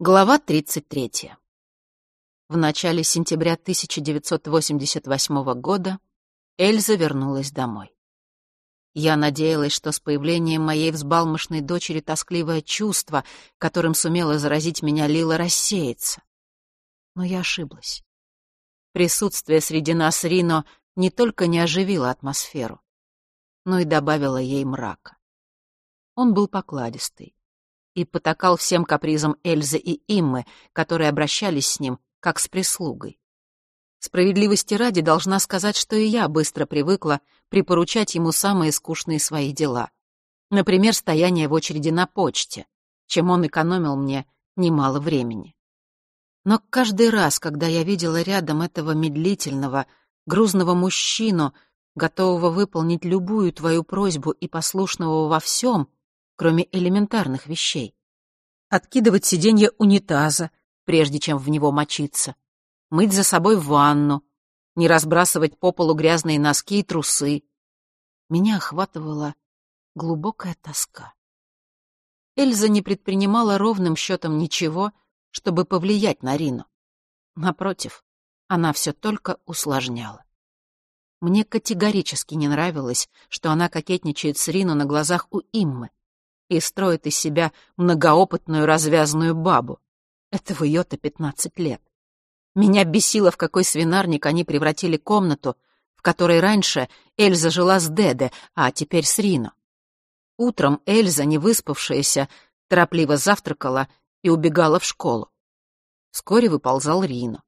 Глава 33. В начале сентября 1988 года Эльза вернулась домой. Я надеялась, что с появлением моей взбалмошной дочери тоскливое чувство, которым сумела заразить меня Лила, рассеется. Но я ошиблась. Присутствие среди нас Рино не только не оживило атмосферу, но и добавило ей мрака. Он был покладистый и потакал всем капризам Эльзы и Иммы, которые обращались с ним, как с прислугой. Справедливости ради должна сказать, что и я быстро привыкла припоручать ему самые скучные свои дела. Например, стояние в очереди на почте, чем он экономил мне немало времени. Но каждый раз, когда я видела рядом этого медлительного, грузного мужчину, готового выполнить любую твою просьбу и послушного во всем, кроме элементарных вещей. Откидывать сиденье унитаза, прежде чем в него мочиться. Мыть за собой ванну. Не разбрасывать по полу грязные носки и трусы. Меня охватывала глубокая тоска. Эльза не предпринимала ровным счетом ничего, чтобы повлиять на Рину. Напротив, она все только усложняла. Мне категорически не нравилось, что она кокетничает с Рину на глазах у Иммы и строит из себя многоопытную развязную бабу. Это в ее-то пятнадцать лет. Меня бесило, в какой свинарник они превратили комнату, в которой раньше Эльза жила с Деде, а теперь с Рино. Утром Эльза, не выспавшаяся, торопливо завтракала и убегала в школу. Вскоре выползал Рино.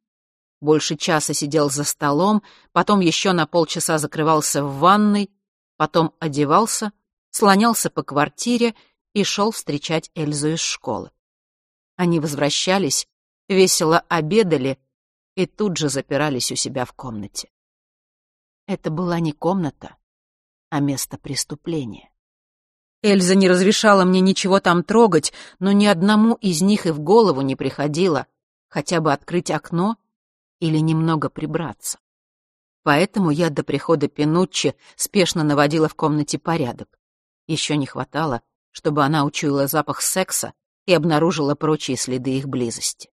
Больше часа сидел за столом, потом еще на полчаса закрывался в ванной, потом одевался, слонялся по квартире и шел встречать Эльзу из школы. Они возвращались, весело обедали и тут же запирались у себя в комнате. Это была не комната, а место преступления. Эльза не разрешала мне ничего там трогать, но ни одному из них и в голову не приходило хотя бы открыть окно или немного прибраться. Поэтому я до прихода Пинуччи спешно наводила в комнате порядок. Еще не хватало, чтобы она учуяла запах секса и обнаружила прочие следы их близости.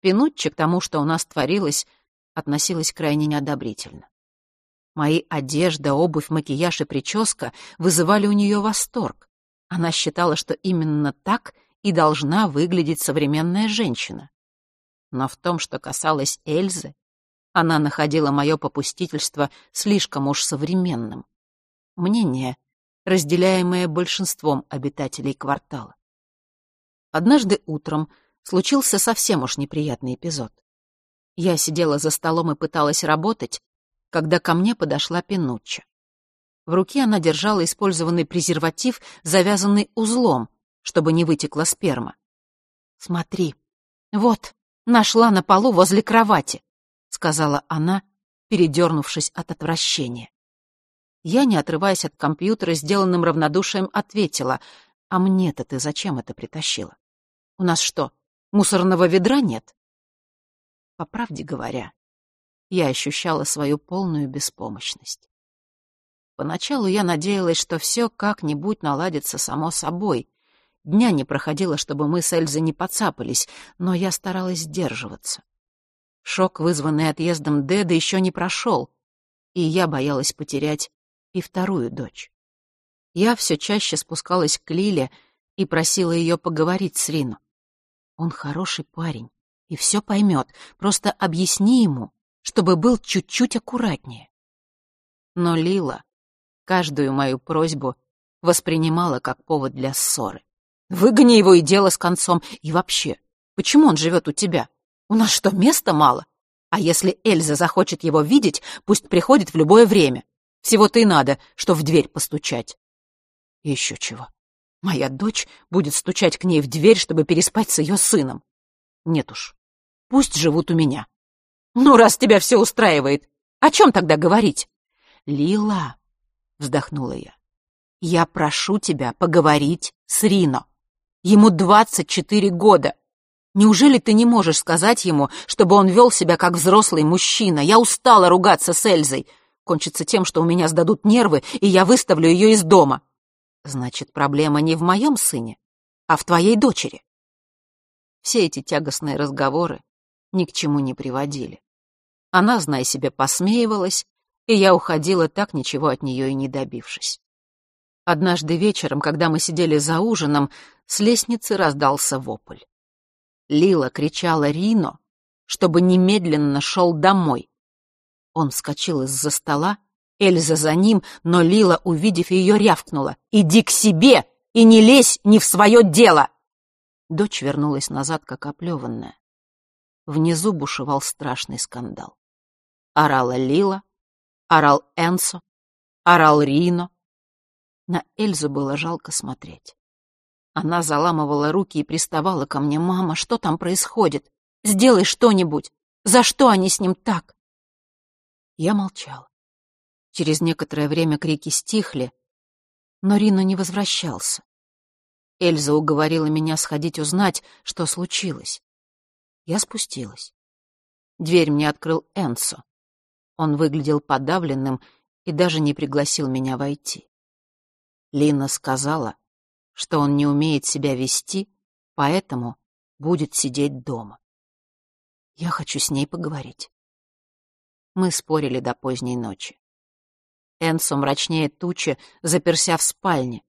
Пинуччи к тому, что у нас творилось, относилась крайне неодобрительно. Мои одежда, обувь, макияж и прическа вызывали у нее восторг. Она считала, что именно так и должна выглядеть современная женщина. Но в том, что касалось Эльзы, она находила мое попустительство слишком уж современным. Мнение, разделяемое большинством обитателей квартала. Однажды утром случился совсем уж неприятный эпизод. Я сидела за столом и пыталась работать, когда ко мне подошла Пинучча. В руке она держала использованный презерватив, завязанный узлом, чтобы не вытекла сперма. «Смотри, вот, нашла на полу возле кровати», — сказала она, передернувшись от отвращения. Я, не отрываясь от компьютера, сделанным равнодушием ответила, «А мне-то ты зачем это притащила? У нас что, мусорного ведра нет?» По правде говоря, я ощущала свою полную беспомощность. Поначалу я надеялась, что все как-нибудь наладится само собой. Дня не проходило, чтобы мы с Эльзой не подцапались, но я старалась сдерживаться. Шок, вызванный отъездом Деда, еще не прошел, и я боялась потерять и вторую дочь. Я все чаще спускалась к Лиле и просила ее поговорить с Рину. Он хороший парень и все поймет, просто объясни ему, чтобы был чуть-чуть аккуратнее. Но Лила каждую мою просьбу воспринимала как повод для ссоры. Выгони его и дело с концом. И вообще, почему он живет у тебя? У нас что, места мало? А если Эльза захочет его видеть, пусть приходит в любое время. Всего-то и надо, что в дверь постучать. Еще чего. Моя дочь будет стучать к ней в дверь, чтобы переспать с ее сыном. Нет уж, пусть живут у меня. Ну, раз тебя все устраивает, о чем тогда говорить? Лила, вздохнула я, я прошу тебя поговорить с Рино. Ему двадцать четыре года. Неужели ты не можешь сказать ему, чтобы он вел себя как взрослый мужчина? Я устала ругаться с Эльзой кончится тем, что у меня сдадут нервы, и я выставлю ее из дома. Значит, проблема не в моем сыне, а в твоей дочери. все эти тягостные разговоры ни к чему не приводили. Она, зная себе, посмеивалась, и я уходила так, ничего от нее и не добившись. Однажды вечером, когда мы сидели за ужином, с лестницы раздался вопль. Лила кричала Рино, чтобы немедленно шел домой. Он вскочил из-за стола, Эльза за ним, но Лила, увидев ее, рявкнула. «Иди к себе и не лезь не в свое дело!» Дочь вернулась назад, как оплеванная. Внизу бушевал страшный скандал. Орала Лила, орал Энсо, орал Рино. На Эльзу было жалко смотреть. Она заламывала руки и приставала ко мне. «Мама, что там происходит? Сделай что-нибудь! За что они с ним так?» Я молчала. Через некоторое время крики стихли, но Рино не возвращался. Эльза уговорила меня сходить узнать, что случилось. Я спустилась. Дверь мне открыл Энсо. Он выглядел подавленным и даже не пригласил меня войти. Лина сказала, что он не умеет себя вести, поэтому будет сидеть дома. Я хочу с ней поговорить. Мы спорили до поздней ночи. Энсо мрачнее тучи, заперся в спальне.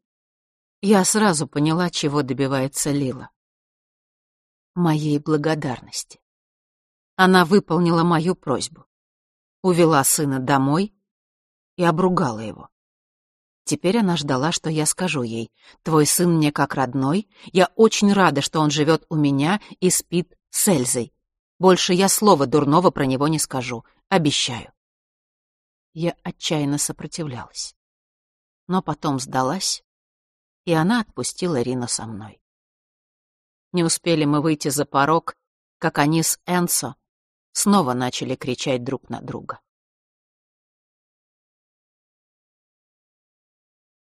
Я сразу поняла, чего добивается Лила. Моей благодарности. Она выполнила мою просьбу. Увела сына домой и обругала его. Теперь она ждала, что я скажу ей. «Твой сын мне как родной. Я очень рада, что он живет у меня и спит с Эльзой. Больше я слова дурного про него не скажу. Обещаю». Я отчаянно сопротивлялась. Но потом сдалась, и она отпустила Рина со мной. Не успели мы выйти за порог, как они с Энсо снова начали кричать друг на друга.